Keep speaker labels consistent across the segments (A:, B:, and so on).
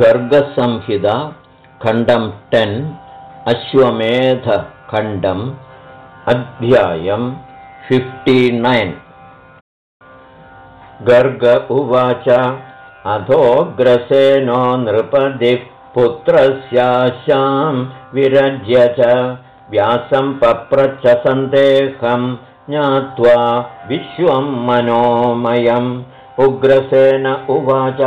A: गर्गसंहिता खण्डं टेन् अश्वमेधखण्डम् अध्यायं फिफ्टिनैन् गर्ग उवाच अधोग्रसेनो नृपदिः पुत्रस्याशां विरज्य च व्यासं पप्रच्छ सन्देहं ज्ञात्वा विश्वं मनोमयम्। उग्रसेन उवाच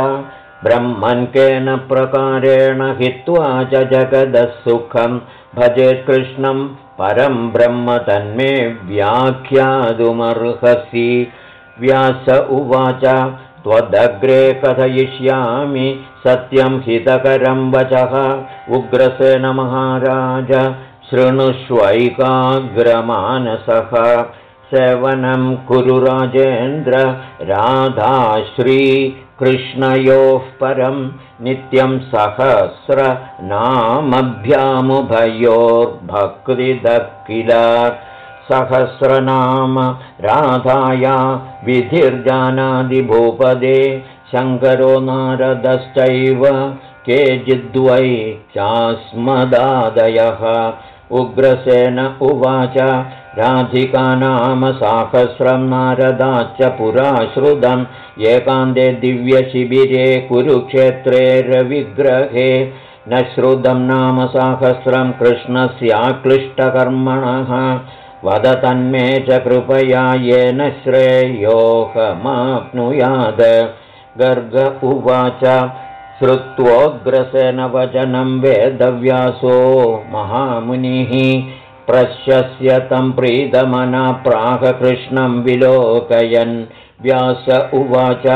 A: ब्रह्मन्केन प्रकारेण हित्वा च जगदः सुखं। भजेत्कृष्णं परं ब्रह्म तन्मे व्याख्यातुमर्हसि। व्यास उवाच त्वदग्रे कथयिष्यामि सत्यं हितकरं वचः। उग्रसेन महाराज शृणुष्वैकाग्रमानसः। सेवनं कुरु राजेन्द्र राधाश्रीकृष्णयोः परं नित्यं सहस्रनामभ्यामुभयोर्भक्तिदः किल सहस्रनाम राधाया विधिर्जानादिभूपदे शङ्करो नारदश्चैव केचिद्वै चास्मदादयः उग्रसेन उवाच राधिका नाम साहस्रं नारदाच्च पुराश्रुतम् एकान्ते दिव्यशिबिरे कुरुक्षेत्रे रविग्रहे न श्रुतं नाम साहस्रं कृष्णस्याक्लिष्टकर्मणः वद तन्मे च कृपया येन श्रेयोहमाप्नुयाद गर्ग उवाच श्रुत्वोग्रसेन वचनं वेदव्यासो महामुनिः प्रशस्य तं प्रीतमना प्राहकृष्णं विलोकयन्। व्यास उवाच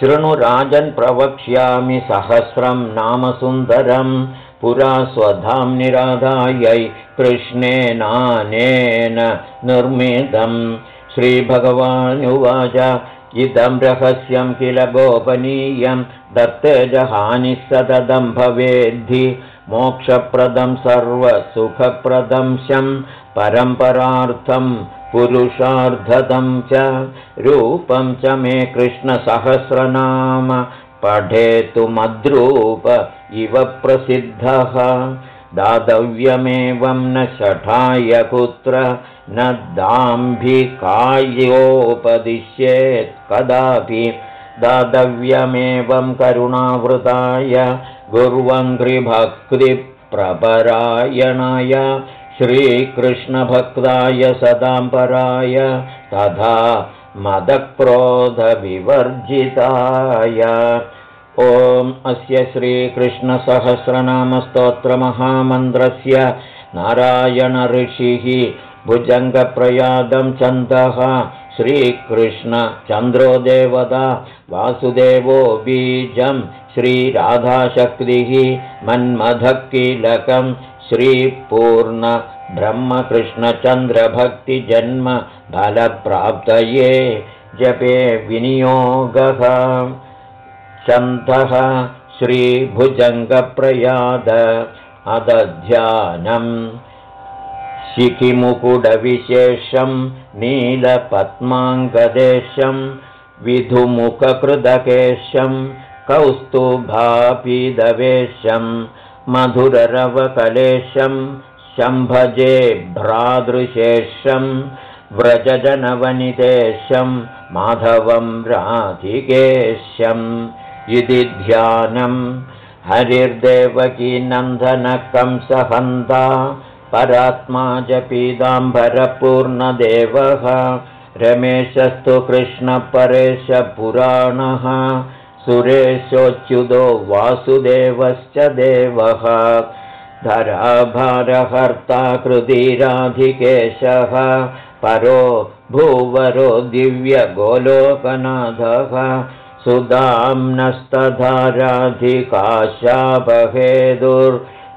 A: शृणुराजन् प्रवक्ष्यामि सहस्रं नाम सुन्दरम् पुरा स्वधां निराधायै कृष्णेनानेन निर्मितं। श्रीभगवानुवाच इदं रहस्यं किल गोपनीयं दत्तेजहानिः सततं भवेद्धि मोक्षप्रदं सर्वसुखप्रदं शं परम्परार्थं पुरुषार्धतं च रूपं च मे कृष्णसहस्रनाम पठेतु मद्रूप इव प्रसिद्धः दातव्यमेवं न शठाय कुत्र न दाम्भिकायोपदिश्येत् कदापि दातव्यमेवं करुणावृताय गुर्वङ्घ्रिभक्तिप्रपरायणाय श्रीकृष्णभक्ताय सदाम्पराय तथा मदक्रोधविवर्जिताय। ॐ अस्य श्रीकृष्णसहस्रनामस्तोत्रमहामन्त्रस्य नारायणऋषिः भुजङ्गप्रयादं छन्दः श्रीकृष्णचन्द्रो देवता वासुदेवो बीजं श्रीराधाशक्तिः मन्मथकीलकं श्रीपूर्णब्रह्मकृष्णचन्द्रभक्तिजन्म फलप्राप्तये जपे विनियोगः। छन्दः श्रीभुजङ्गप्रयाद अदध्यानम् शिखिमुकुडविशेषं नीलपद्माङ्गदेशं विधुमुखकृदकेशं कौस्तुभापीदवेशं मधुररवकलेशं शम्भजे भ्रादृशेषं व्रजजनवनिदेशं माधवं राधिकेशम्। इति ध्यानम्। हरिर्देवकीनन्दनकंसहन्ता परात्मा च पीताम्बरपूर्णदेवः। रमेशस्तु कृष्णपरेशपुराणः सुरेशोच्युतो वासुदेवश्च देवः। धराभारहर्ता कृतिराधिकेशः परो भूवरो दिव्यगोलोकनाथः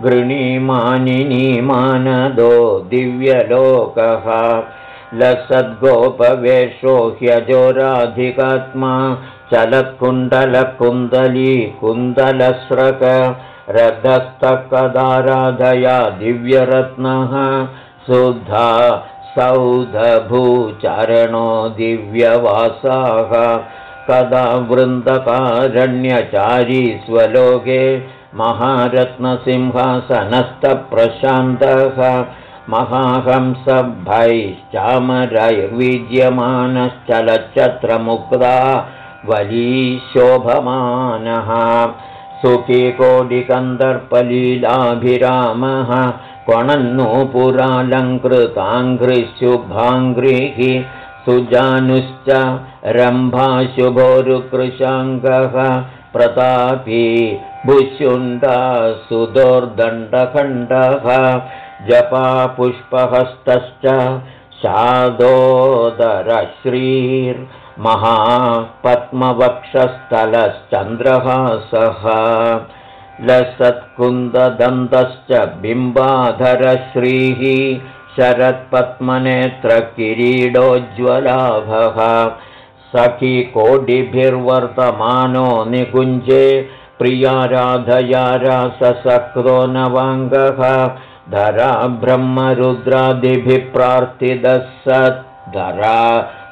A: सुधाम्नस्तधाराधिकाशापहेदुर्गृणीमानिनीमानदो दिव्यलोकः। लसद्गोपवेशो ह्यजो राधिकात्मा चलत्कुण्डलकुन्दली कुन्दलस्रक रथस्तकदाराधया दिव्यरत्नः। सुधा सौधभूचरणो दिव्यवासाः। कदा वृन्दकारण्यचारी स्वलोके महारत्नसिंहासनस्थप्रशान्तः महाहंसभैश्चामरैर्विद्यमानश्चलच्चत्रमुक्ता वलीशोभमानः सुखीकोटिकन्दर्पलीलाभिरामः क्वणन्नूपुरालङ्कृताङ्घ्रिशुभाङ्घ्रिः सुजानुश्च रम्भाशुभोरुकृशाङ्गः प्रतापी भुशुण्डा सुदोर्दण्डखण्डः जपापुष्पहस्तश्च शादोदरश्रीर्महापद्मवक्षस्थलश्चन्द्रहासः लसत्कुन्ददन्तश्च बिम्बाधरश्रीः शरत्पद्मनेत्रकिरीडोज्ज्वलाभः सखी कोटिभिर्वर्तमानो निकुञ्जे प्रियाराधया राससक्रो नवाङ्गः धरा ब्रह्मरुद्रादिभिः प्रार्थितः सद्धरा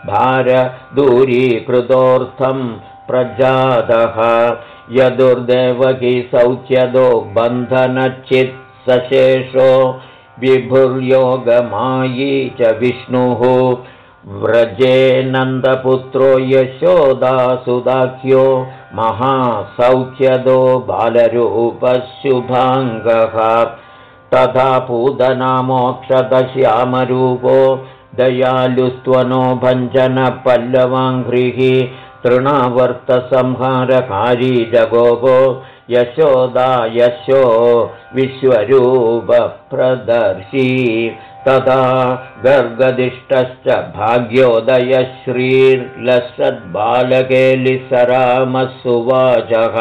A: भारदूरीकृतोऽर्थं प्रजातः। यदुर्देवकी सौच्यदो बन्धनचित्सशेषो विभुर्योगमायी च विष्णुः व्रजे नन्दपुत्रो यशोदासुदाख्यो महासौख्यदो बालरूपशुभाङ्गः। तथा पूतनामोक्षदश्यामरूपो दयालुस्त्वनो भञ्जनपल्लवाङ्घ्रिः तृणावर्तसंहारकारी जगोपो यशोदा यशो विश्वरूपप्रदर्शी तथा गर्गदिष्टश्च भाग्योदयश्रीर्लसद्बालकेलिसरामसुवाचः।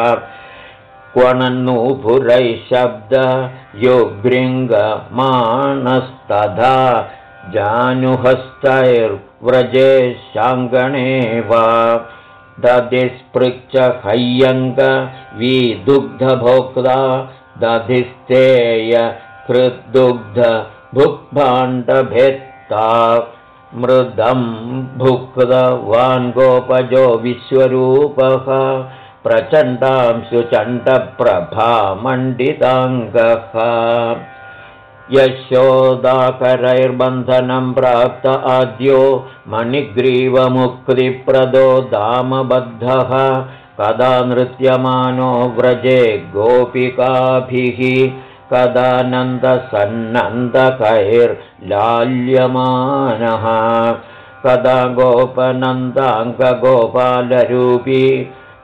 A: क्वणन्नूपुरैः शब्दयोगृङ्गमाणस्तथा जानुहस्तैर्व्रजे शाङ्गणे वा दधिस्पृक्ष हैयङ्गविदुग्धभोक्ता दधिस्तेय कृद्दुग्ध भुक्भाण्डभेत्ता मृदं भुक्तवान् गोपजो विश्वरूपः प्रचण्डांशुचण्डप्रभामण्डिताङ्गः। यशोदाकरैर्बन्धनं प्राप्त आद्यो मणिग्रीवमुक्तिप्रदो दामबद्धः। कदा नृत्यमानो व्रजे गोपिकाभिः कदानन्दसन्नन्दकैर्लाल्यमानः कदा गोपनन्दाङ्गगोपालरूपी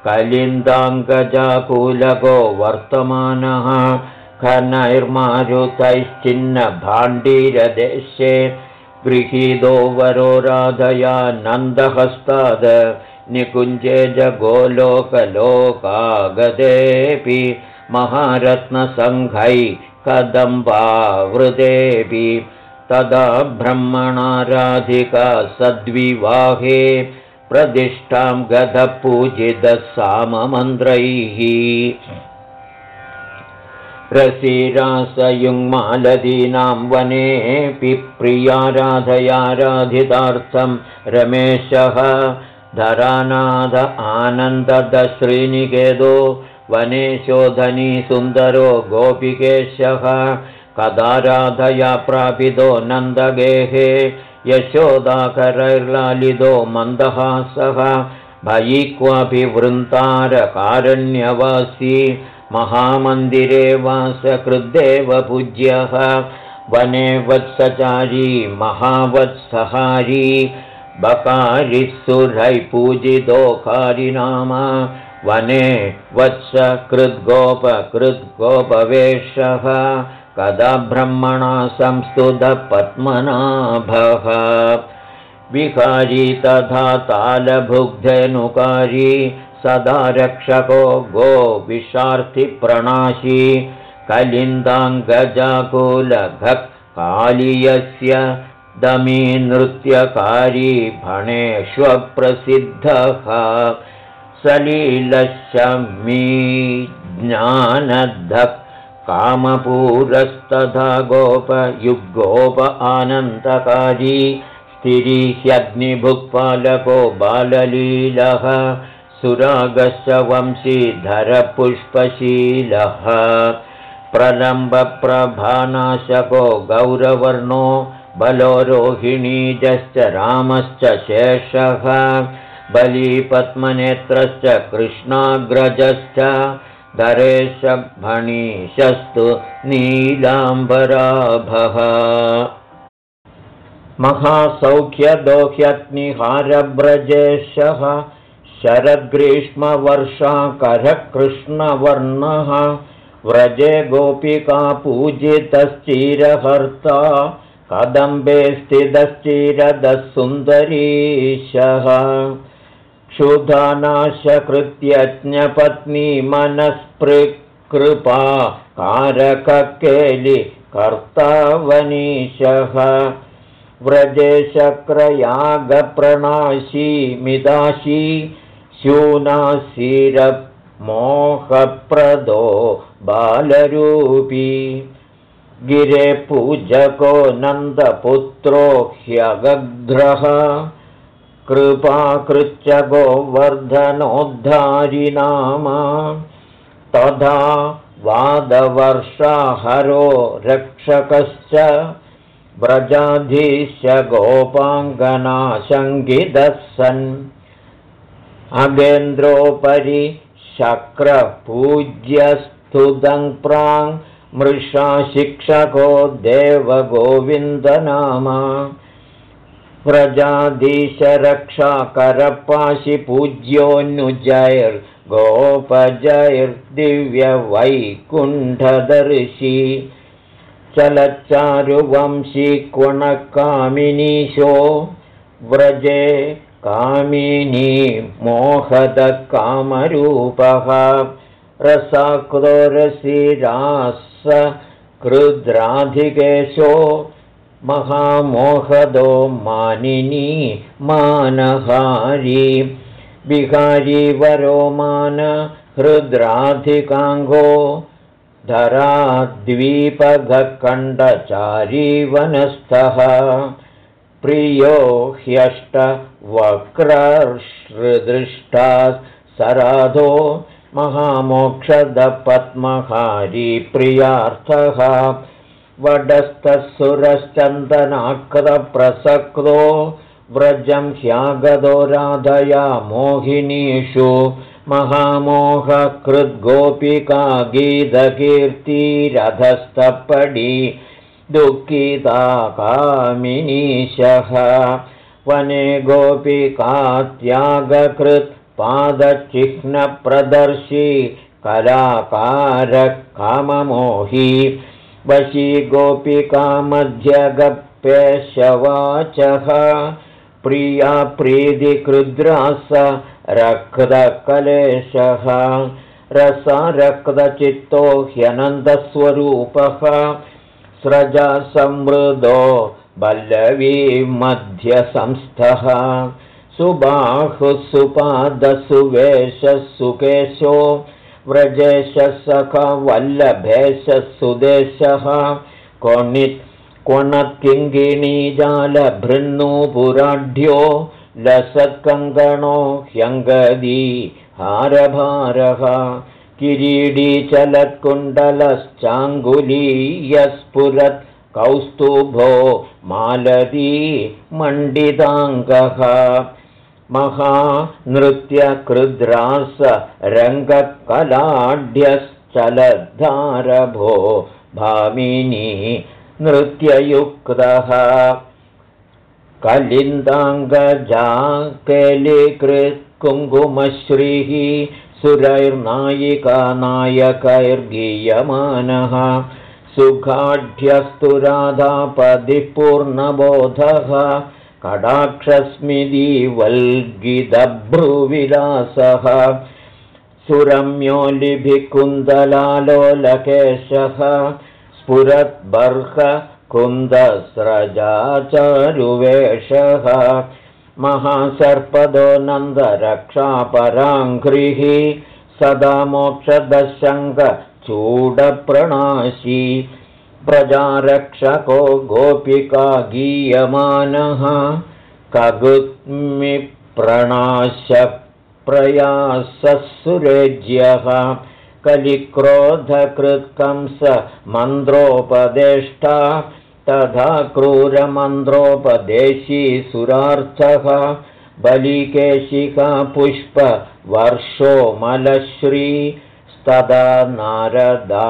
A: कलिन्दाङ्गजाकुलगो वर्तमानः खनैर्मारुतैश्चिन्नभाण्डीरदेशे गृहीतो वरो राधया नन्दहस्ताद निकुञ्जे जगोलोकलोकागतेऽपि महारत्नसङ्घै कदम्बावृतेऽपि तदा ब्रह्मणाराधिका सद्विवाहे प्रतिष्ठां गतपूजितः साममन्त्रैः। रसीरासयुङ्मालदीनां वनेऽपि प्रियाराधयाराधितार्थं रमेशः धरानाथ आनन्ददश्रीनिकेतो वने शोधनी सुन्दरो गोपिकेशः कदा राधया प्रापितो नन्दगेहे यशोदाकरैर्लालितो मन्दहासः भयि क्वापि वृन्तारकारण्यवासी महामन्दिरे वासकृद्देव पूज्यः वने वत्सचारी महावत्सहारी बकारिः पूजितोकारि नाम वने वत्सकृद्गोपकृद्गोपवेशः कदा ब्रह्मणा संस्तुतपद्मनाभः विहारी तथा तालभुग्धनुकारी सदा रक्षको गो विशार्थिप्रणाशी कलिन्दाङ्गजाकुलघकालीयस्य दमी नृत्यकारी भणेष्वप्रसिद्धः सलीलशमी ज्ञानद्धः कामपूरस्तथा गोपयुग्गोप आनन्दकारी स्थिरीह्यग्निभुक्पालको बाललीलः सुरागश्च वंशीधरपुष्पशीलः प्रलम्बप्रभानाशको गौरवर्णो बलो रोहिणीजश्च रामश्च शेषः बलीपद्मनेत्रश्च कृष्णाग्रजश्च धरेशभणीशस्तु नीलाम्बराभः। महासौख्यदोह्यग्निहारव्रजेशः शरद्ग्रीष्मवर्षाकरकृष्णवर्णः व्रजे गोपिका पूजितश्चिरहर्ता कदम्बे स्थितश्चिरदः सुन्दरीशः क्षुधानाशकृत्यज्ञपत्नी मनस्पृकृपा कारककेलि कर्तावनीशः। व्रजे शक्रयागप्रणाशी मिदाशी शूनाशिरमोहप्रदो बालरूपी। गिरे पूजको नन्दपुत्रो ह्यगग्रह कृपाकृत्य गोवर्धनोद्धारि नाम तथा वादवर्षाहरो रक्षकश्च व्रजाधीश्य गोपाङ्गनाशङ्गितः सन् अगेन्द्रोपरि शक्रपूज्यस्तुदङ् प्राङ् मृषा शिक्षको देवगोविन्दनाम व्रजाधीशरक्षाकरपाशि चलच्चारुवंशी क्वणकामिनीशो व्रजे कामिनी मोहदकामरूपः। रसाक्रोरसिरास कृद्राधिकेशो महामोहदो मानिनी मानहारी। बिहारी वरो मान हृद्राधिकाङ्गो धराद्वीपघकण्डचारी वनस्थः। प्रियो ह्यष्टवक्रदृष्टा सराधो महामोक्षदपद्महारी प्रियार्थः वडस्थसुरश्चन्दनाकृतप्रसक्तो व्रजं ह्यागदो राधया मोहिनीषु महामोहकृद्गोपिका गीतकीर्तिरधस्तपडी दुःखिता कामिनीशः वने गोपिकात्यागकृत् पादचिह्नप्रदर्शी कलाकारकाममोही वशी गोपिका मध्यगप्यशवाचः प्रिया प्रीतिकृद्रास रक्तकलेशः रसरक्तचित्तो ह्यनन्दस्वरूपः स्रजसमृदो बल्लवी मध्यसंस्थः सुबाहुः सुपादसुवेशः सुकेशो व्रजेशसखवल्लभेशः सुदेशः कोणित् क्वणत्किङ्गिणीजालभृन्नुपुराढ्यो लसत्कङ्गणो ह्यङ्गदी हारभारः किरीडीचलत्कुण्डलश्चाङ्गुलीयस्फुरत् कौस्तुभो मालती मण्डिताङ्गः महानृत्यकृद्रास रङ्गकलाढ्यश्चलद्धारभो भामिनी नृत्ययुक्तः। कलिन्दाङ्गजा केलिकृत्कुङ्कुमश्रीः सुरैर्नायिका नायकैर्गीयमानः सुखाढ्यस्तु राधापदिः पूर्णबोधः कडाक्षस्मिदिवल्गिदभ्रुविलासः सुरम्योलिभिकुन्दलालोलकेशः स्फुरद्बर्हकुन्दस्रजाचारुवेषः महासर्पदो नन्दरक्षापराङ्घ्रिः सदा मोक्षदशङ्गचूडप्रणाशी प्रजारक्षको गोपिका गीयमानः कगुत्मिप्रणाश प्रयासः कलिक्रोधकृत्कंस मन्द्रोपदेष्टा तथा क्रूरमन्द्रोपदेशी सुरार्थः बलिकेशिका पुष्पवर्षो मलश्रीस्तदा नारदादर्शितो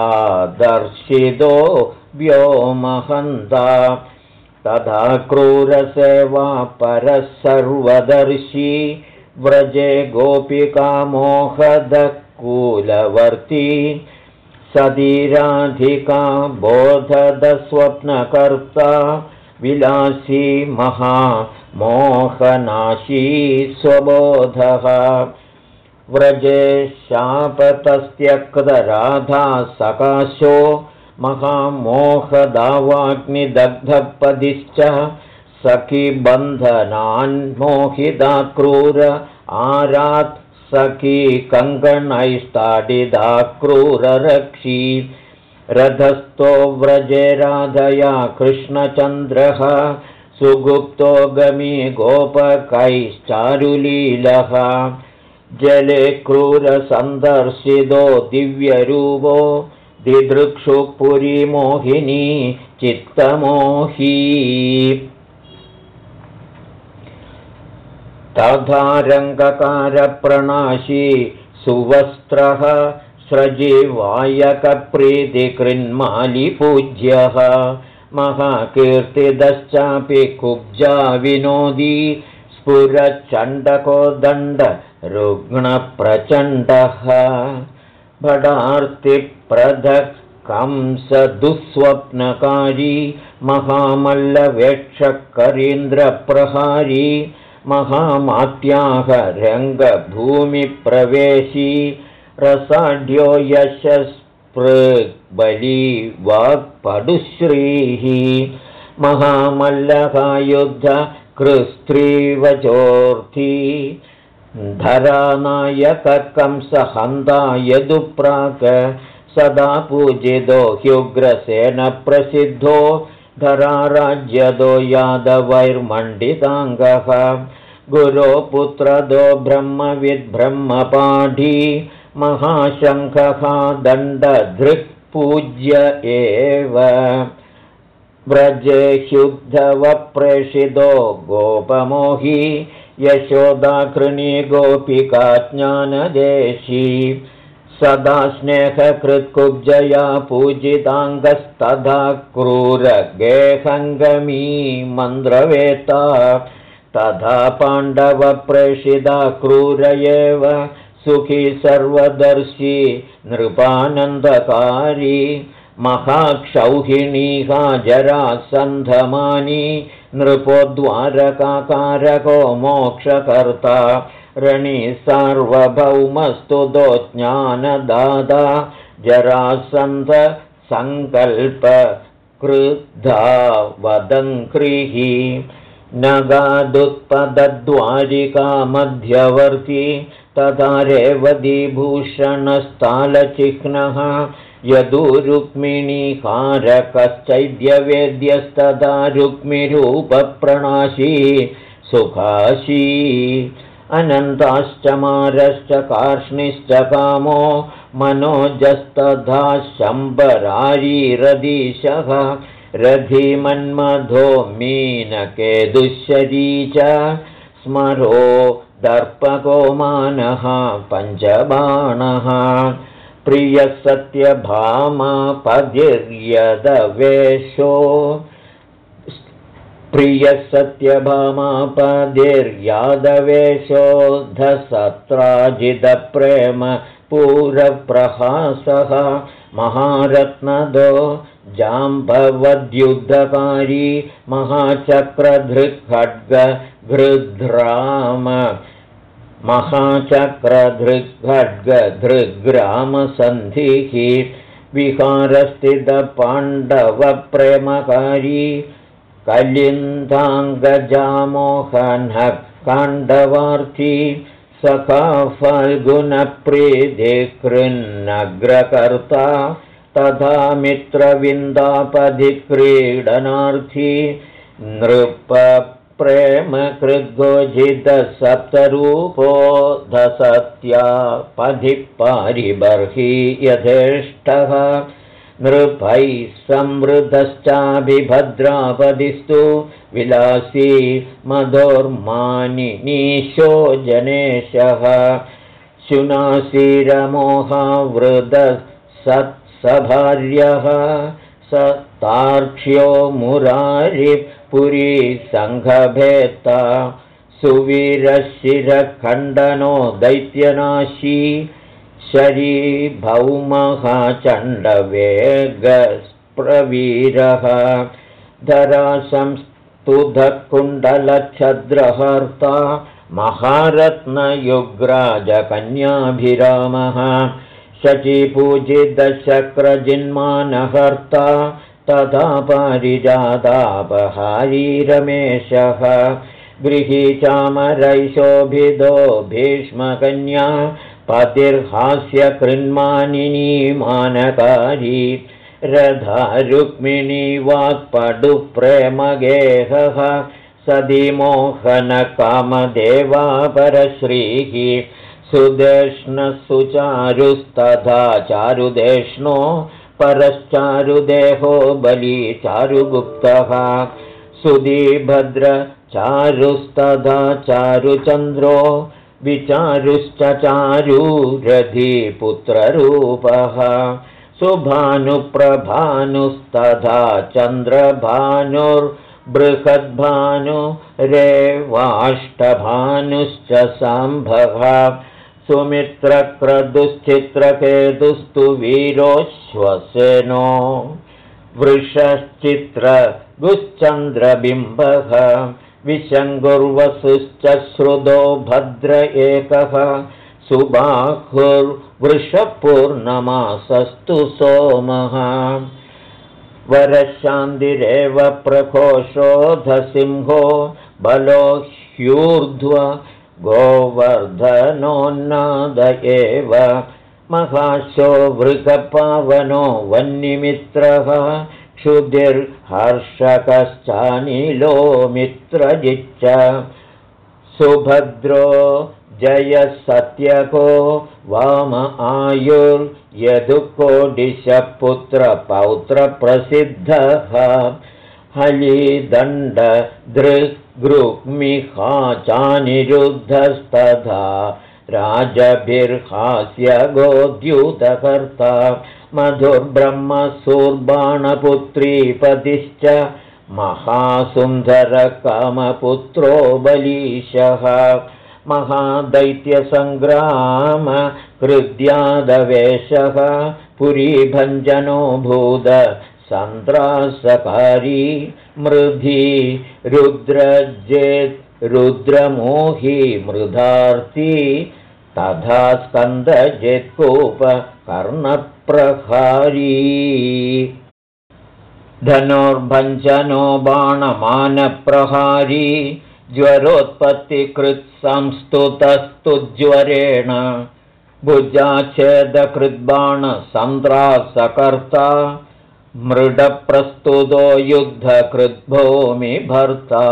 A: व्योमहन्ता तथा क्रूरसेवा परः सर्वदर्शी। व्रजे गोपिकामोहदकूलवर्ती सदीराधिका बोधदस्वप्नकर्ता। विलासी महामोहनाशी स्वबोधः। व्रजे शापतस्त्यक्तराधा सकाशो महामोहदावाग्निदग्धपदिश्च सखिबन्धनान्मोहिता क्रूर आरात् सखी कङ्कणैस्ताडिदा क्रूररक्षी रथस्थो व्रजे राधया कृष्णचन्द्रः सुगुप्तो गमी गोपकैश्चारुलीलः। जले क्रूरसन्दर्शितो दिव्यरूपो दिदृक्षुपुरीमोहिनी चित्तमोही। तथा रङ्गकारप्रणाशी सुवस्त्रः स्रजिवायकप्रीतिकृन्मालिपूज्यः महाकीर्तिदश्चापि कुब्जा विनोदी स्फुरच्चण्डकोदण्डरुग्णप्रचण्डः भडार्तिप्रधकंसदुःस्वप्नकारी महामल्लवेक्षकरीन्द्रप्रहारी महामात्याह रङ्गभूमिप्रवेशी रसाढ्यो यशस्पृग्बली वाक्पडुश्रीः महामल्लकायुद्धकृस्त्रीवचोर्थी धरानायककंसहन्ता यदुप्राक् सदा पूजितो ह्युग्रसेनप्रसिद्धो धराराज्यदो यादवैर्मण्डिताङ्गः। गुरो पुत्रदो ब्रह्मविद्ब्रह्मपाठी महाशङ्खः दण्डधृक्पूज्य एव। व्रजे ह्युद्धवप्रेषितो गोपमोही गोपिका ज्ञानदेशी सदा स्नेहकृत्कुब्जया पूजिताङ्गस्तदा क्रूरगेहङ्गमी मन्द्रवेता तथा पाण्डवप्रेषिता क्रूर एव सुखी सर्वदर्शी नृपानन्दकारी। महाक्षौहिणीहा जरासन्धमानी नृपोद्वारकाकारको मोक्षकर्ता रणि सार्वभौमस्तुतो ज्ञानदादा जरासन्ध सङ्कल्प क्रुद्धा वदङ्क्रिः नगादुत्पदद्वारिका मध्यवर्ती तथा रेवतीभूषणस्थालचिह्नः यदुरुक्मिणीकारकश्चैद्यवेद्यस्तदा रुक्मिरूपप्रणाशी सुखाशी अनन्ताश्च मारश्च कार्ष्णिश्च कामो मनोजस्तथा शम्बरारीरदीशः रधिमन्मधो मीनकेदुश्चरी च स्मरो दर्पको मानः पञ्चबाणः प्रियः सत्यभामापदिर्यदवेशो प्रियः सत्यभामापदिर्यादवेशोऽधसत्राजितप्रेम पूरप्रहासः महारत्नदो जाम्बवद्युद्धकारी महाचक्रधृग्खड्गघृध्राम महाचक्रधृग्खड्गधृग्रामसन्धिः विहारस्थितपाण्डवप्रेमकारी कलिन्दाङ्गजामोहनः काण्डवार्थी सखा फल्गुणप्रीतिकृन्नग्रकर्ता तथा मित्रविन्दापधिक्रीडनार्थी नृप प्रेम कृद्गोजितसप्तरूपो धसत्या पथि पारिबर्हि यथेष्टः नृपैः संवृतश्चाभिभद्रापदिस्तु विलासी मधोर्मानिनीशो जनेशः। शुनासीरमोहावृदसत्सभार्यः स तार्क्ष्यो मुरारिपुरी सङ्घभेत्ता सुवीरशिरखण्डनो दैत्यनाशी शरीभौमः चण्डवेगस्प्रवीरः धरासंस्तुधकुण्डलच्छद्रहर्ता महारत्नयुग्राजकन्याभिरामः। शचीपूजितशक्रजिन्मानहर्ता तथा पारिजातापहारी रमेशः गृही चामरैशोभिदो भीष्मकन्या पतिर्हास्य कृन्मानिनी मानकारी रधा रुक्मिणी वाक्पडुप्रेमगेहः सदिमोहनकामदेवापरश्रीः सुदेष्णसुचारुस्तथा चारुदेष्णो परश्चारुदेहो बली चारुगुप्तः सुधीभद्रचारुस्तथा चारुचन्द्रो विचारुश्च चारुरधिपुत्ररूपः सुभानुप्रभानुस्तथा चन्द्रभानुर्बृहद्भानुरेवाष्टभानुश्च साम्भः। सुमित्रक्रदुश्चित्रकेतुस्तु वीरोश्वसेनो। वृषश्चित्रगुश्चन्द्रबिम्बः विशङ्गुर्वसुश्च श्रुतो भद्र एकः सुबाहुर्वृषपूर्णमासस्तु सोमः। वरशान्तिरेव प्रकोशोधसिंहो बलो ह्यूर्ध्व गोवर्धनोन्नाद एव। महाशो वृगपावनो वह्निमित्रः क्षुधिर्हर्षकश्चानिलो मित्रजिच्च सुभद्रो जयसत्यको वाम आयुर्यदुकोडिशपुत्रपौत्रप्रसिद्धः हलिदण्डदृग्रुग्मिहा चानिरुद्धस्तथा राजभिर्हास्य गोद्यूतकर्ता मधुर्ब्रह्मसूर्बाणपुत्रीपतिश्च महासुन्दरकामपुत्रो बलीशः। महादैत्यसङ्ग्राम कृद्यादवेशः। पुरीभञ्जनो भूद सन्त्रासकारी मृधी रुद्रजेत् रुद्रमोही मृधार्ती तथा स्कन्दजित्कूप कर्णप्रहारी। धनुर्भञ्जनो बाणमानप्रहारी ज्वरोत्पत्तिकृत्संस्तुतस्तुज्वरेण भुजाच्छेदकृद्बाणसन्द्रासकर्ता मृडप्रस्तुतो युद्धकृद्भूमिभर्ता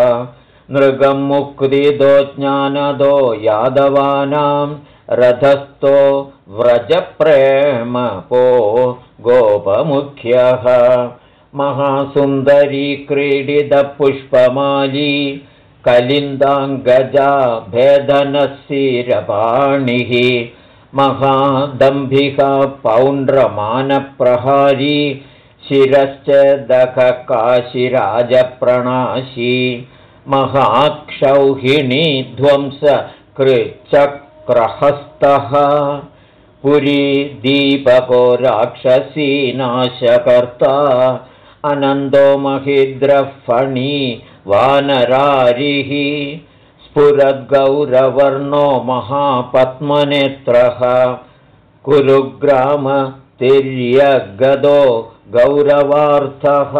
A: नृगं मुक्तिदो ज्ञानदो यादवानां रथस्थो व्रजप्रेमपो गोपमुख्यः। महासुन्दरी क्रीडितपुष्पमाली कलिन्दाङ्गजा भेदनशिरपाणिः महादम्भिका पौण्ड्रमानप्रहारी शिरश्च दखकाशिराजप्रणाशी महाक्षौहिणी ध्वंस कृचक्रहस्तः पुरी दीपको राक्षसीनाशकर्ता अनन्दो महिद्रफणी वानरारिः। स्फुरद्गौरवर्णो महापद्मनेत्रः। कुरुग्रामतिर्यगदो गौरवार्थः।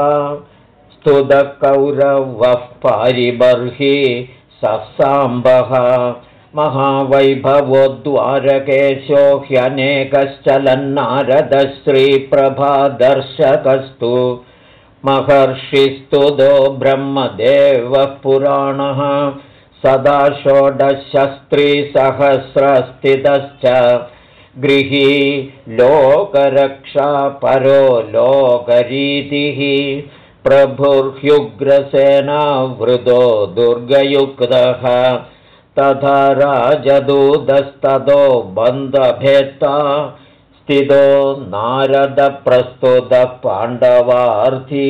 A: स्तुतकौरवः पारिबर्हि ससाम्बः महावैभवोद्वारकेशो ह्यनेकश्चलन्नारदश्रीप्रभादर्शकस्तु। महर्षिस्तुतो ब्रह्मदेवः पुराणः सदा षोडशस्त्रीसहस्रस्थितश्च गृही लोकरक्षा परो लोकरीतिः। प्रभुर्ह्युग्रसेनावृतो दुर्गयुक्तः तथा राजदूतस्ततो बन्धभेत्ता स्थितो नारदप्रस्तुतः पाण्डवार्थी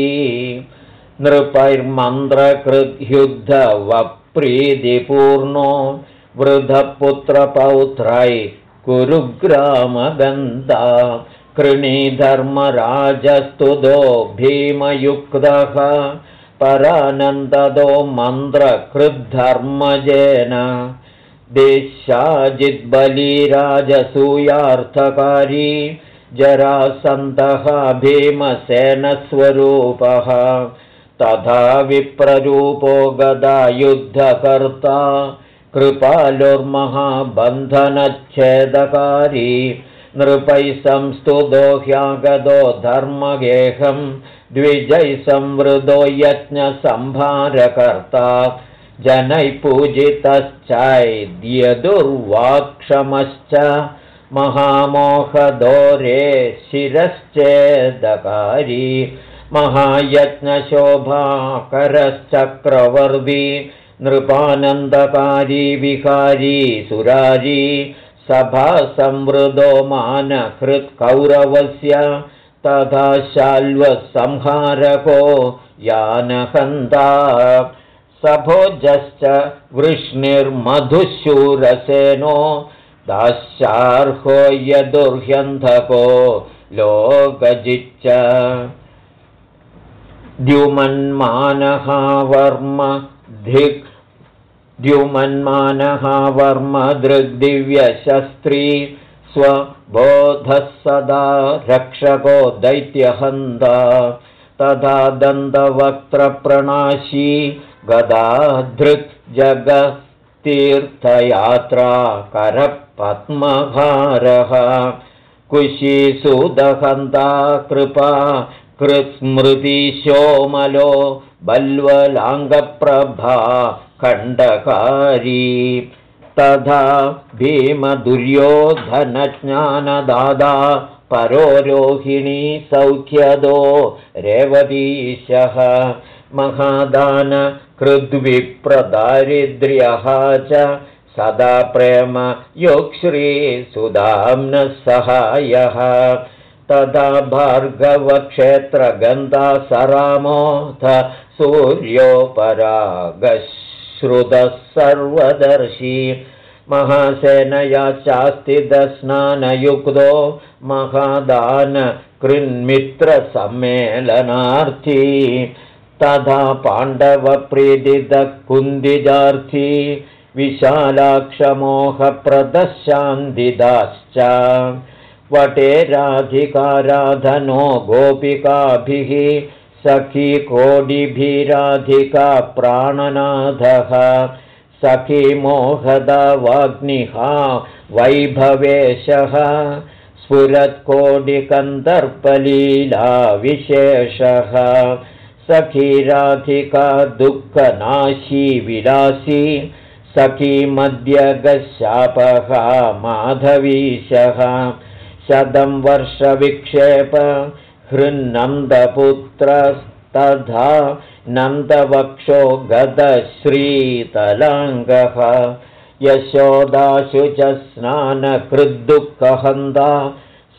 A: नृपैर्मन्त्रकृद्युद्धवप्रीतिपूर्णो वृधपुत्रपौत्रै कुरुग्रामगन्धा कृणीधर्मराजस्तुतो भीमयुक्तः परानन्ददो मन्त्रकृद्धर्मजेन दिशाजिद्बलीराजसूयार्थकारी जरासन्तः भीमसेनस्वरूपः तथा विप्ररूपो गदायुद्धकर्ता कृपालुर्महाबन्धनच्छेदकारी नृपैः संस्तुतो ह्यागतो धर्मगेहं द्विजैः संवृतो यज्ञसंभारकर्ता जनैः पूजितश्चैद्यदुर्वाक्षमश्च महामोहदोरे शिरश्चेदकारी महायज्ञशोभाकरश्चक्रवर्दी नृपानन्दकारी विहारी सुरारी सभासंवृदो मानहृत्कौरवस्य तथा शाल्वसंहारको यानहन्ता। सभोजश्च वृष्णिर्मधुशूरसेनो दास्यार्हो यदुर्ह्यन्धको लोकजिच्च। द्युमन्मानहावर्म धिक् द्युमन्मानः वर्मदृग्दिव्यशस्त्री स्वबोधः सदा रक्षको दैत्यहन्ता तथा दन्तवक्त्रप्रणाशी गदाधृक् जगतीर्थयात्रा करपद्मभारः कुशीसुदहन्ता कृपा कृत्स्मृतिशोमलो बल्वलाङ्गप्रभा खण्डकारी तथा भीमदुर्योधनज्ञानदादा परोरोहिणी सौख्यदो रेवतीशः महादानकृद्विप्रदारिद्र्यः च सदा प्रेम योक्श्रीसुधाम्नः सहायः तदा भार्गवक्षेत्रगन्धा सरामोऽथ सूर्योपरागश्रुतः सर्वदर्शी महासेनया चास्ति दस्नानयुक्तो महादान कृन्मित्रसम्मेलनार्थी। तथा पाण्डवप्रीतितः कुन्दिजार्थी विशालाक्षमोहप्रदशान्दिदाश्च। वटे राधिकाराधनो गोपिकाभिः सखी कोडिभिराधिका प्राणनाथः सखी मोहदा वाग्निहा वैभवेशः स्फुरत्कोडिकन्दर्पलीलाविशेषः सखी राधिका दुःखनाशी विलासी। सखी मध्यगशापः माधवीशः। शतं वर्षविक्षेप हृन्नन्दपुत्रस्तथा नन्दवक्षो गतश्रीतलाङ्गः। यशोदाशु च स्नानकृद्दुःखहन्दा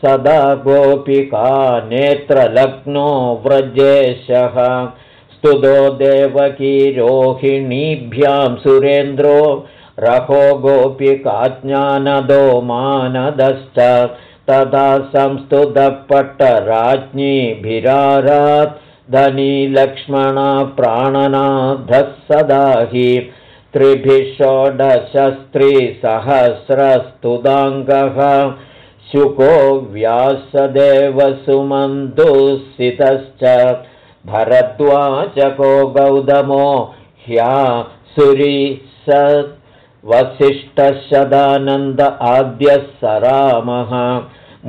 A: सदा गोपिका नेत्रलग्नो व्रजेशः। स्तुतो देवकीरोहिणीभ्यां सुरेन्द्रो रहो गोपिकाज्ञानदो मानदश्च तथा संस्तुतपट्टराज्ञीभिरारात् धनी लक्ष्मणा प्राणनाथः सदा हि त्रिभिः षोडशस्त्रीसहस्रस्तुदाङ्गः। शुको व्यासदेवसुमन्तुसितश्च भरद्वाचको गौतमो ह्या सुरी स वसिष्ठशदानन्द आद्यः स रामः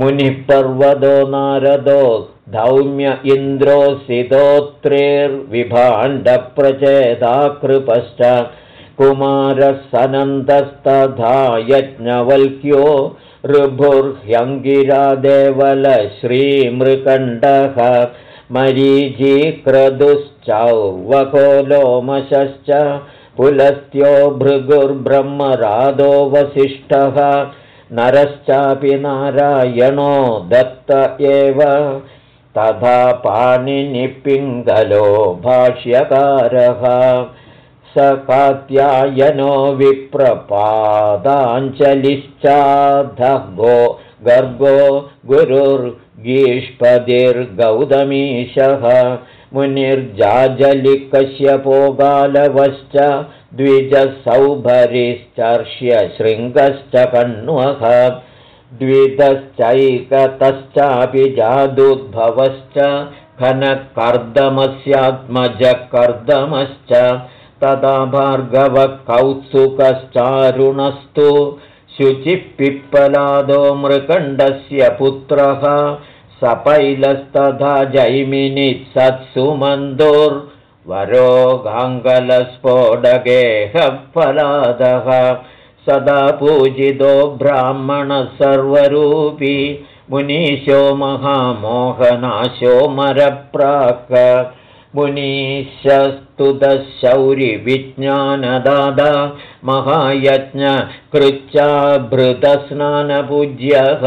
A: मुनिः पर्वतो नारदो धौम्य इन्द्रोऽसितोत्रेर्विभाण्डप्रचेदाकृपश्च कुमारः यज्ञवल्क्यो ऋभुर्ह्यङ्गिरादेवलश्रीमृकण्डः। मरीचीक्रदुश्चौवकोलोमशश्च पुलस्त्यो भृगुर्ब्रह्मरादो वसिष्ठः नरश्चापि नारायणो दत्त एव। तथा पाणिनिपिङ्गलो भाष्यकारः। स कात्यायनो विप्रपादाञ्जलिश्चाधगो गर्गो गुरुर्गीष्पतिर्गौतमीशः मुनिर्जाजलिकश्यपो गालवश्च द्विजसौभरिश्चर्ष्य शृङ्गश्च कण्वः द्वितश्चैकतश्चापि जादुद्भवश्च खनकर्दमस्यात्मजकर्दमश्च तदा भार्गवः कौत्सुकश्चारुणस्तु शुचिः मृकण्डस्य पुत्रः सपैलस्तथा जैमिनि सत्सुमन्दुर्वरो गाङ्गलस्फोटगेहफलादः सदा पूजितो ब्राह्मणः सर्वरूपी मुनीशो महामोहनाशो मरप्राक् मुनीशस्तुतशौरिविज्ञानदादा महायज्ञकृच्चाभृतस्नानपूज्यः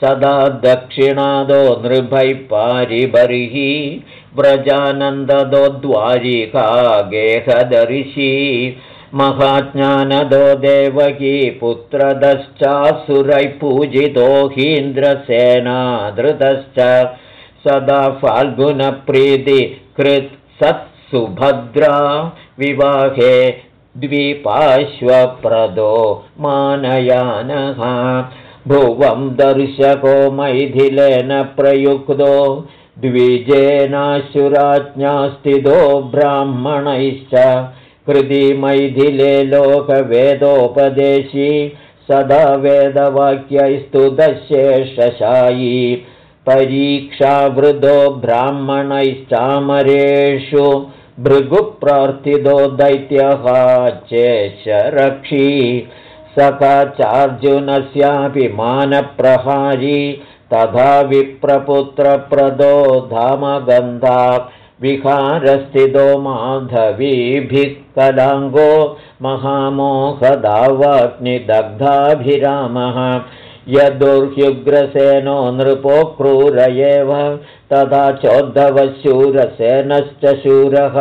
A: सदा दक्षिणादो नृभैः पारिबर्हि व्रजानन्ददो द्वारिका गेहदर्शी महाज्ञानदो देवकी पुत्रदश्चासुरैः पूजितो हीन्द्रसेनाधृतश्च। सदा फाल्गुनप्रीति कृत्सत्सुभद्रा विवाहे द्विपाश्वप्रदो मानयानः भुवं दर्शको मैथिलेन प्रयुक्तो द्विजेनाशुराज्ञास्थितो ब्राह्मणैश्च। कृति मैथिले लोकवेदोपदेशी सदा वेदवाक्यैस्तुतशेषशायी परीक्षावृतो ब्राह्मणैश्चामरेषु भृगुप्रार्थितो दैत्यः चेश रक्षी सखाचार्जुनस्यापि मानप्रहारी तथा विप्रपुत्रप्रदो धामगन्धा विहारस्थितो माधवीभिः कलाङ्गो महामोहदावाग्निदग्धाभिरामः। यदुर्ह्युग्रसेनो नृपो क्रूर एव तथा चोद्धवशूरसेनश्च शूरः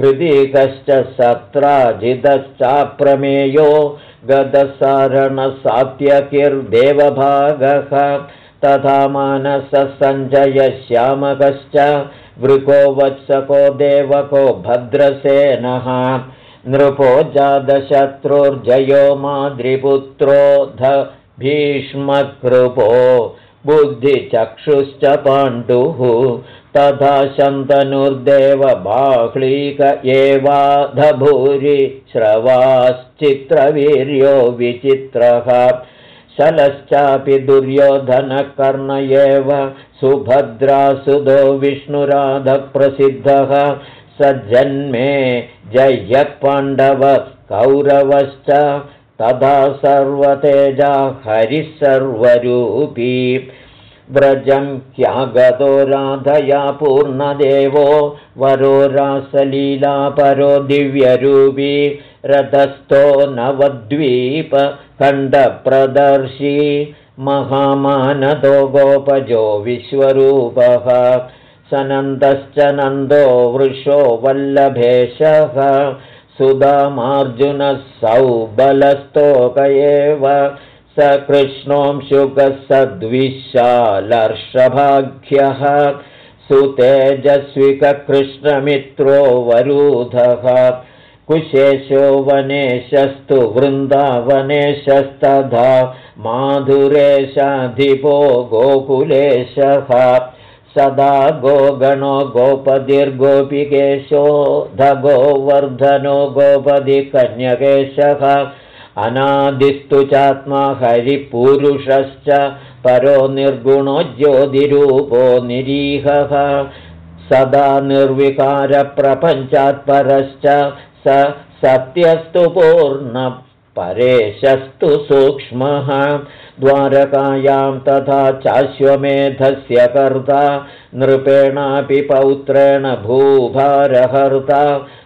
A: हृदिकश्च सत्राजितश्चाप्रमेयो गदसारणसात्यकिर्देवभागः तथा मानससञ्जयश्यामकश्च वृको वत्सको देवको भद्रसेनः नृपो जातशत्रुर्जयो माद्रिपुत्रोऽध भीष्मकृपो बुद्धिचक्षुश्च पाण्डुः तथा शन्तनुर्देवबाह्लीक एवाधभूरि श्रवाश्चित्रवीर्यो विचित्रः। शलश्चापि दुर्योधनकर्ण एव सुभद्रासुदो विष्णुराधप्रसिद्धः। स जन्मे जय्यपाण्डवः कौरवश्च तथा सर्वतेजा हरिः सर्वरूपी व्रजं ह्यागतो राधया पूर्णदेवो वरो रासलीलापरो दिव्यरूपी रथस्थो नवद्वीपखण्डप्रदर्शी महामानदो गोपजो विश्वरूपः सनन्दश्च नन्दो वृषो वल्लभेशः सुधामार्जुनः सौबलस्तोक एव स सद्विशालर्षभाग्यः सुतेजस्विककृष्णमित्रो वरूधः। कुशेशो वनेशस्तु वृन्दावनेशस्तथा माधुरेशाधिपो गोकुलेशः। सदा गोगणो गोपतिर्गोपिकेशो धगोवर्धनो गोपतिकन्यकेशः अनादिस्तु चात्मा हरिपुरुषश्च परो निर्गुणो ज्योतिरूपो निरीहः। सदा निर्विकारप्रपञ्चात् परश्च स सत्यस्तु पूर्णपरेशस्तु सूक्ष्मः। द्वारकायां तथा चाश्वमेधस्य कर्ता नृपेणापि पौत्रेण भूभारहर्ता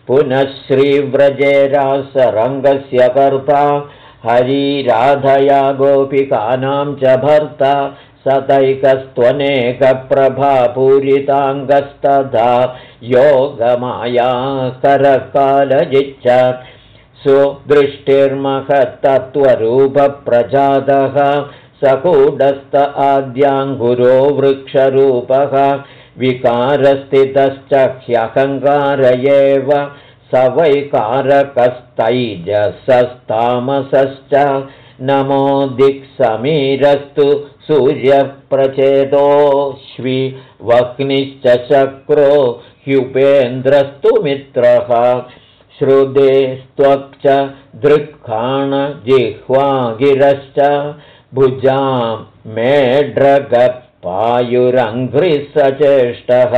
A: पुनः श्रीव्रजे रासरङ्गस्य कर्ता हरिराधया गोपिकानां च भर्ता सतैकस्त्वनेकप्रभापूरिताङ्गस्तथा योगमाया करकालजिच्च सुदृष्टिर्महत्तत्त्वरूपप्रजातः सकूडस्त आद्याङ्गुरो वृक्षरूपः विकारस्थितश्च ह्यहङ्कार एव स वैकारकस्तैजसस्तामसश्च नमो दिक्समीरस्तु सूर्यप्रचेदोऽश्वि वह्निश्च शक्रो ह्युपेन्द्रस्तु मित्रः श्रुते स्त्वक् दृक्खाणजिह्वागिरश्च भुजां मेढ्रगपायुरङ्घ्रिसचेष्टः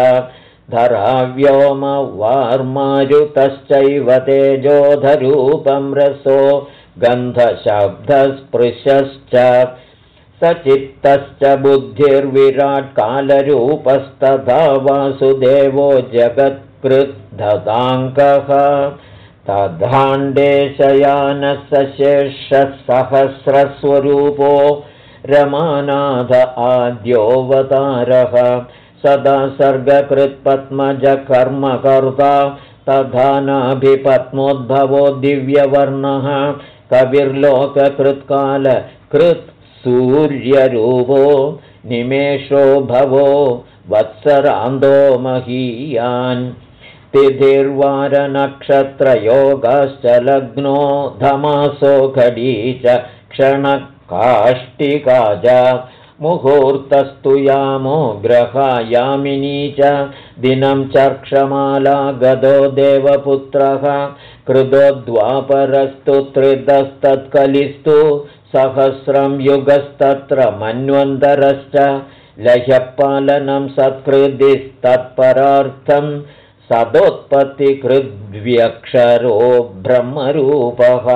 A: धराव्योमवार्मारुतश्चैव तेजोधरूपं रसो गन्धशब्दस्पृशश्च सचित्तश्च बुद्धिर्विराट्कालरूपस्तथा वासुदेवो जगत्कृद्धताङ्कः तद्धाण्डेशयानसशेषसहस्रस्वरूपो रमानाथ आद्योऽवतारः सदा सर्गकृत्पद्मजकर्मकर्ता तथा नाभिपद्मोद्भवो दिव्यवर्णः। कविर्लोककृत्कालकृत् सूर्यरूपो निमेषो भवो वत्सरान्दो महीयान् तिथिर्वारनक्षत्रयोगश्च लग्नो धमासो घडी च क्षणकाष्टिका च मुहूर्तस्तु यामो ग्रहायामिनी च दिनं चर्क्षमाला गदो देवपुत्रः कृतो द्वापरस्तु त्रिदस्तत्कलिस्तु सहस्रं युगस्तत्र मन्वन्तरश्च लह्यपालनं सत्कृदिस्तत्परार्थं सदोत्पत्तिकृद्व्यक्षरो ब्रह्मरूपः।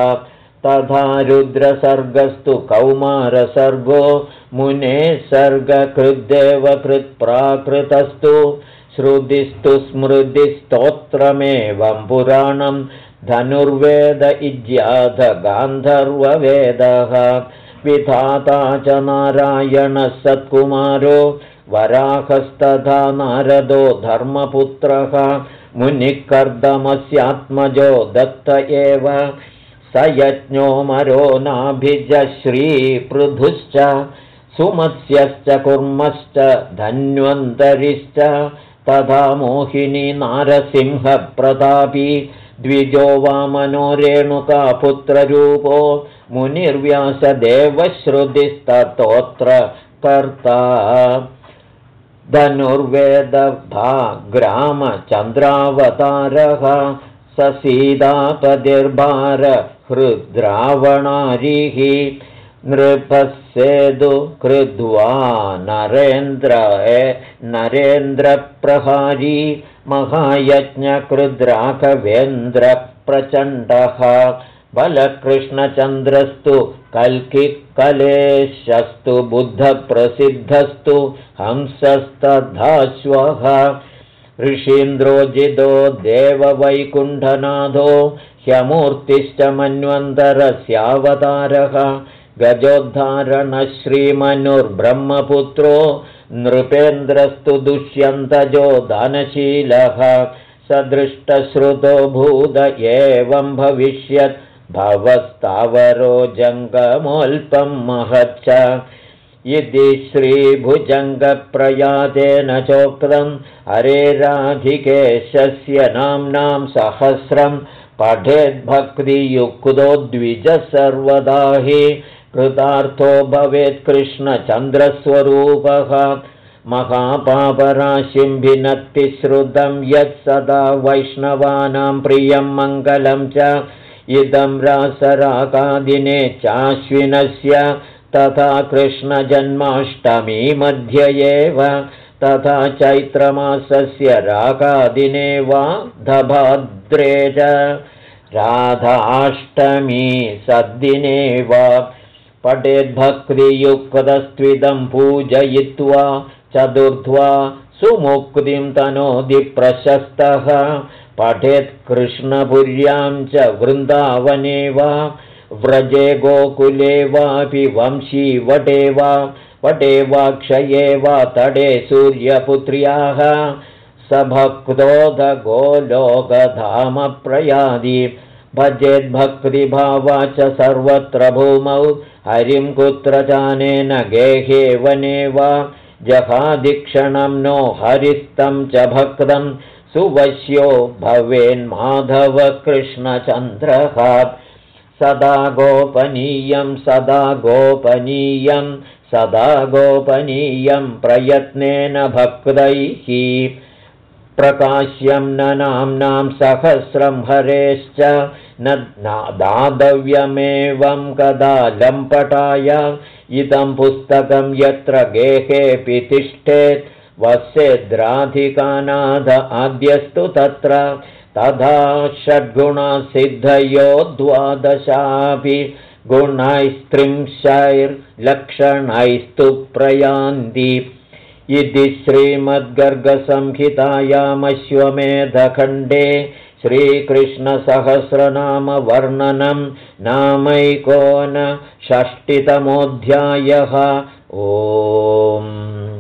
A: तथा रुद्रसर्गस्तु कौमारसर्गो मुने सर्गकृद्देवकृत्प्राकृतस्तु श्रुतिस्तु स्मृतिस्तोत्रमेवं पुराणं धनुर्वेद इज्याधगान्धर्ववेदः विधाता च नारायणः सत्कुमारो वराहस्तथा नारदो धर्मपुत्रः मुनिकर्दमस्यात्मजो दत्त एव। स यज्ञो मरो नाभिजश्रीपृथुश्च सुमत्स्यश्च कुर्मश्च धन्वन्तरिश्च। तथा मोहिनी नारसिंहप्रतापी द्विजो वामनो रेणुका पुत्ररूपो मुनिर्व्यासदेवश्रुतिस्ततोऽत्र कर्ता धनुर्वेदभाग्रामचन्द्रावतारः स हृद्रावणारिः नृपस्येदु कृद्वा नरेन्द्र नरेन्द्रप्रहारी महायज्ञकृद्राघवेन्द्रप्रचण्डः बलकृष्णचन्द्रस्तु कल्किकलेशस्तु बुद्धप्रसिद्धस्तु हंसस्तधाश्वः ऋषीन्द्रोजितो देववैकुण्ठनाथो ह्यमूर्तिश्च मन्वन्तरस्यावतारः गजोद्धारणश्रीमनुर्ब्रह्मपुत्रो नृपेन्द्रस्तु दुष्यन्तजो दानशीलः सदृष्टश्रुतो भूत एवं भविष्यत् भवस्तावरो जङ्गमोऽल्पं महच्च। इति श्रीभुजङ्गप्रयातेन चोक्तम् हरेराधिकेशस्य नाम्नां सहस्रं पठेद्भक्तियुक्तो द्विज सर्वदा हि कृतार्थो भवेत् कृष्णचन्द्रस्वरूपः। महापापराशिं भिनत्ति श्रुतं यत् सदा वैष्णवानां प्रियं मङ्गलं च इदं रासराकादिने चाश्विनस्य तथा कृष्णजन्माष्टमी मध्ये एव तथा चैत्रमासस्य रागादिने वा दभाद्रे च राधाष्टमी सद्दिने वा पठेद्भक्तियुक्तस्त्विदं पूजयित्वा चतुर्ध्वा सुमुक्तिं तनोदिप्रशस्तः पठेत् कृष्णपुर्यां च वृन्दावने वा व्रजे गोकुले वापि वंशीवटे वा वटे वा क्षये वा तडे सूर्यपुत्र्याः। स भक्तोदगोलोकधामप्रयादि भजेद्भक्तिभावा च सर्वत्र भूमौ हरिं कुत्र चानेन गेहे वने वा जहादिक्षणं नो हरिस्तं च भक्तं सुवश्यो भवेन्माधवकृष्णचन्द्रः सदा गोपनीयं सदा गोपनीयं सदा गोपनीयं प्रयत्नेन भक्तैः। प्रकाश्यं न नाम्नां सहस्रं हरेश्च न दातव्यमेवं कदा लम्पटाय। इदं पुस्तकं यत्र गेहेऽपि तिष्ठेत् वस्येद्राधिकानाद आद्यस्तु तत्र। तथा षड्गुणसिद्धयो द्वादशापि गुणैस्त्रिंशैर्लक्षणैस्तु प्रयान्ति। इति श्रीमद्गर्गसंहितायामश्वमेधखण्डे श्रीकृष्णसहस्रनामवर्णनं नामैकोन षष्टितमोऽध्यायः ओम्